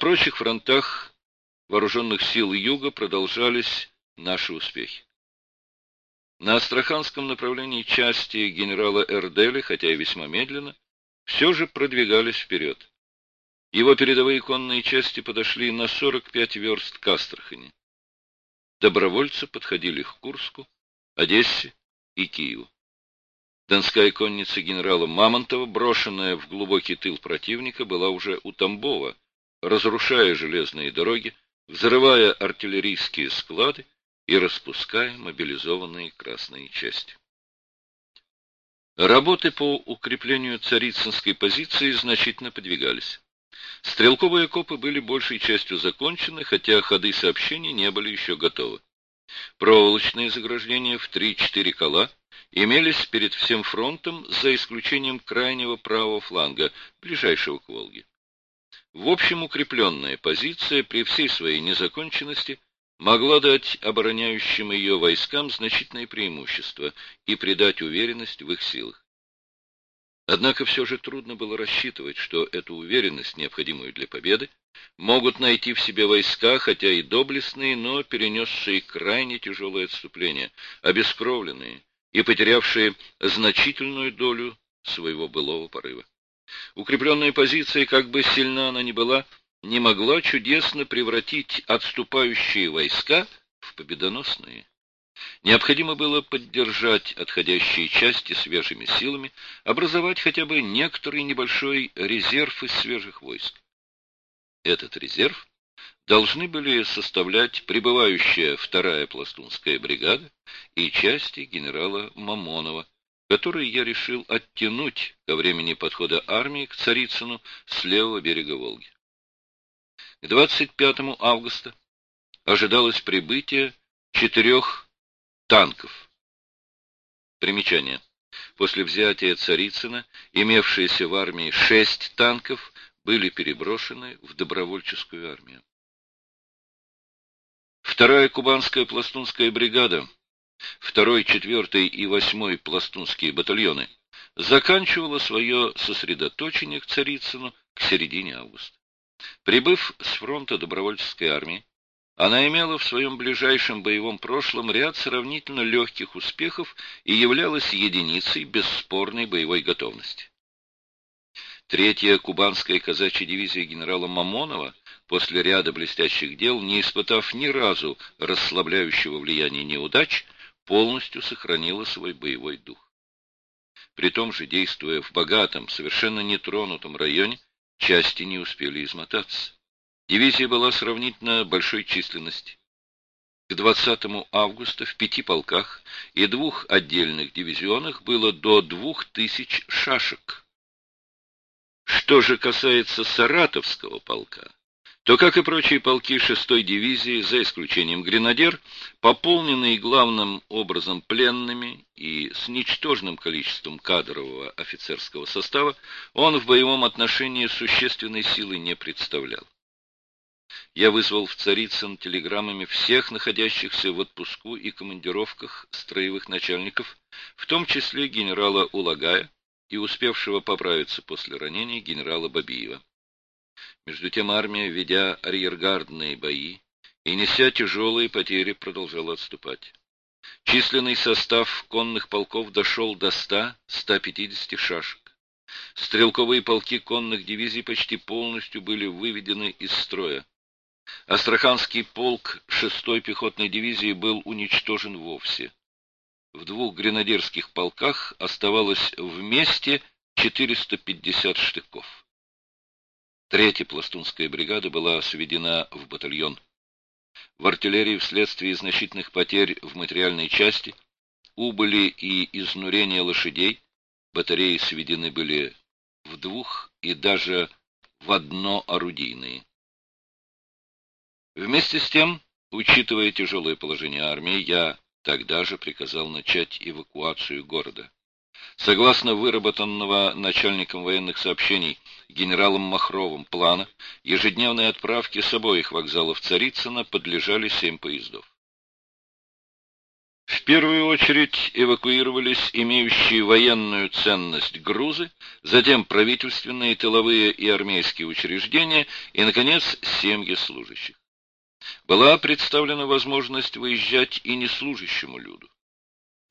прочих фронтах вооруженных сил Юга продолжались наши успехи. На Астраханском направлении части генерала Эрдели, хотя и весьма медленно, все же продвигались вперед. Его передовые конные части подошли на 45 верст к Астрахани. Добровольцы подходили к Курску, Одессе и Киеву. Донская конница генерала Мамонтова, брошенная в глубокий тыл противника, была уже у Тамбова, разрушая железные дороги, взрывая артиллерийские склады и распуская мобилизованные красные части. Работы по укреплению царицынской позиции значительно подвигались. Стрелковые окопы были большей частью закончены, хотя ходы сообщений не были еще готовы. Проволочные заграждения в 3-4 кола имелись перед всем фронтом, за исключением крайнего правого фланга, ближайшего к Волге. В общем, укрепленная позиция при всей своей незаконченности могла дать обороняющим ее войскам значительное преимущество и придать уверенность в их силах. Однако все же трудно было рассчитывать, что эту уверенность, необходимую для победы, могут найти в себе войска, хотя и доблестные, но перенесшие крайне тяжелое отступление, обескровленные и потерявшие значительную долю своего былого порыва. Укрепленная позиция, как бы сильна она ни была, не могла чудесно превратить отступающие войска в победоносные. Необходимо было поддержать отходящие части свежими силами, образовать хотя бы некоторый небольшой резерв из свежих войск. Этот резерв должны были составлять прибывающая вторая пластунская бригада и части генерала Мамонова, которые я решил оттянуть ко времени подхода армии к Царицыну с левого берега Волги. К 25 августа ожидалось прибытие четырех танков. Примечание. После взятия Царицына, имевшиеся в армии шесть танков, были переброшены в добровольческую армию. Вторая кубанская пластунская бригада, второй, четвертый и восьмой пластунские батальоны заканчивала свое сосредоточение к Царицыну к середине августа. Прибыв с фронта добровольческой армии, она имела в своем ближайшем боевом прошлом ряд сравнительно легких успехов и являлась единицей бесспорной боевой готовности. Третья кубанская казачья дивизия генерала Мамонова после ряда блестящих дел, не испытав ни разу расслабляющего влияния неудач, полностью сохранила свой боевой дух. При том же, действуя в богатом, совершенно нетронутом районе, части не успели измотаться. Дивизия была сравнительно большой численности. К 20 августа в пяти полках и двух отдельных дивизионах было до двух тысяч шашек. Что же касается Саратовского полка, то, как и прочие полки шестой дивизии, за исключением гренадер, пополненные главным образом пленными и с ничтожным количеством кадрового офицерского состава, он в боевом отношении существенной силы не представлял я вызвал в Царицын телеграммами всех находящихся в отпуску и командировках строевых начальников, в том числе генерала Улагая и успевшего поправиться после ранения генерала Бабиева. Между тем армия, ведя арьергардные бои и неся тяжелые потери, продолжала отступать. Численный состав конных полков дошел до 100-150 шашек. Стрелковые полки конных дивизий почти полностью были выведены из строя. Астраханский полк 6-й пехотной дивизии был уничтожен вовсе. В двух гренадерских полках оставалось вместе 450 штыков. Третья пластунская бригада была сведена в батальон. В артиллерии вследствие значительных потерь в материальной части, убыли и изнурения лошадей, батареи сведены были в двух и даже в одно орудийные. Вместе с тем, учитывая тяжелое положение армии, я тогда же приказал начать эвакуацию города. Согласно выработанного начальником военных сообщений генералом Махровым плана, ежедневной отправке с обоих вокзалов Царицына подлежали семь поездов. В первую очередь эвакуировались имеющие военную ценность грузы, затем правительственные, тыловые и армейские учреждения и, наконец, семьи служащих. Была представлена возможность выезжать и неслужащему люду.